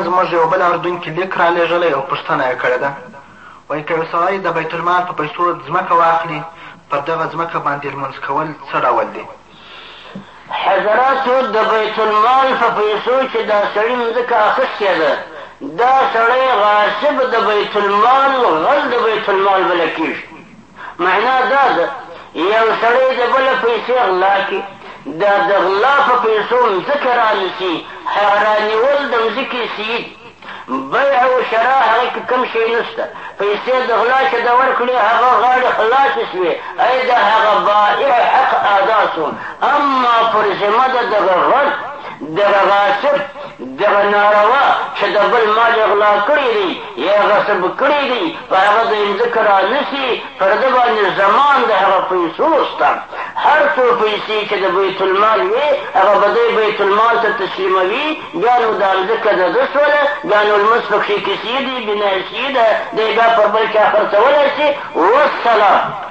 زموږ یو بل اورېدونکي لیک رالېږلی او پوښتنه یې کړې ده، وایي که یو سړی د بیت المال په پیسو ځمکه واخلي، پر دغه ځمکه باندې لمونځ کول څه ډول دي؟ حضراتو! د بیت المال په پیسو چې دا سړي مځکه اخیستې ده، دا سړی غاصب د بیت المال، غل د بیت المال بلل کېږي. معنا دا ده یو سړی د بل پیسې غلا کړي دا د غلا په پیسو مځکه رانیسي هغه رانیول د مځکې سید بیع او شرا هغه کې کوم شی نشته پیسې د غلا چې د ورکړې هغه غاړې خلاصې شوې ای د هغه بائع حق ادا شو اما پر ذمه د دغه غل دغه غاصب دغه ناروا چې د بل مال غلا کړی دی یا غصب کړی دی په هغه د مځکه رانیسي، پر ده باندې ضمان د هغه پیسو شته، هر څو پیسې چې د بیت المال وې، هغه به دی بیت المال ته تسلیموي، بیا نو دا مځکه د ده شوله، بیا نو لمس پکښې کیسې دي، بناء شي ده، دی بیا پر بل چا خرڅولای شي، والسلام.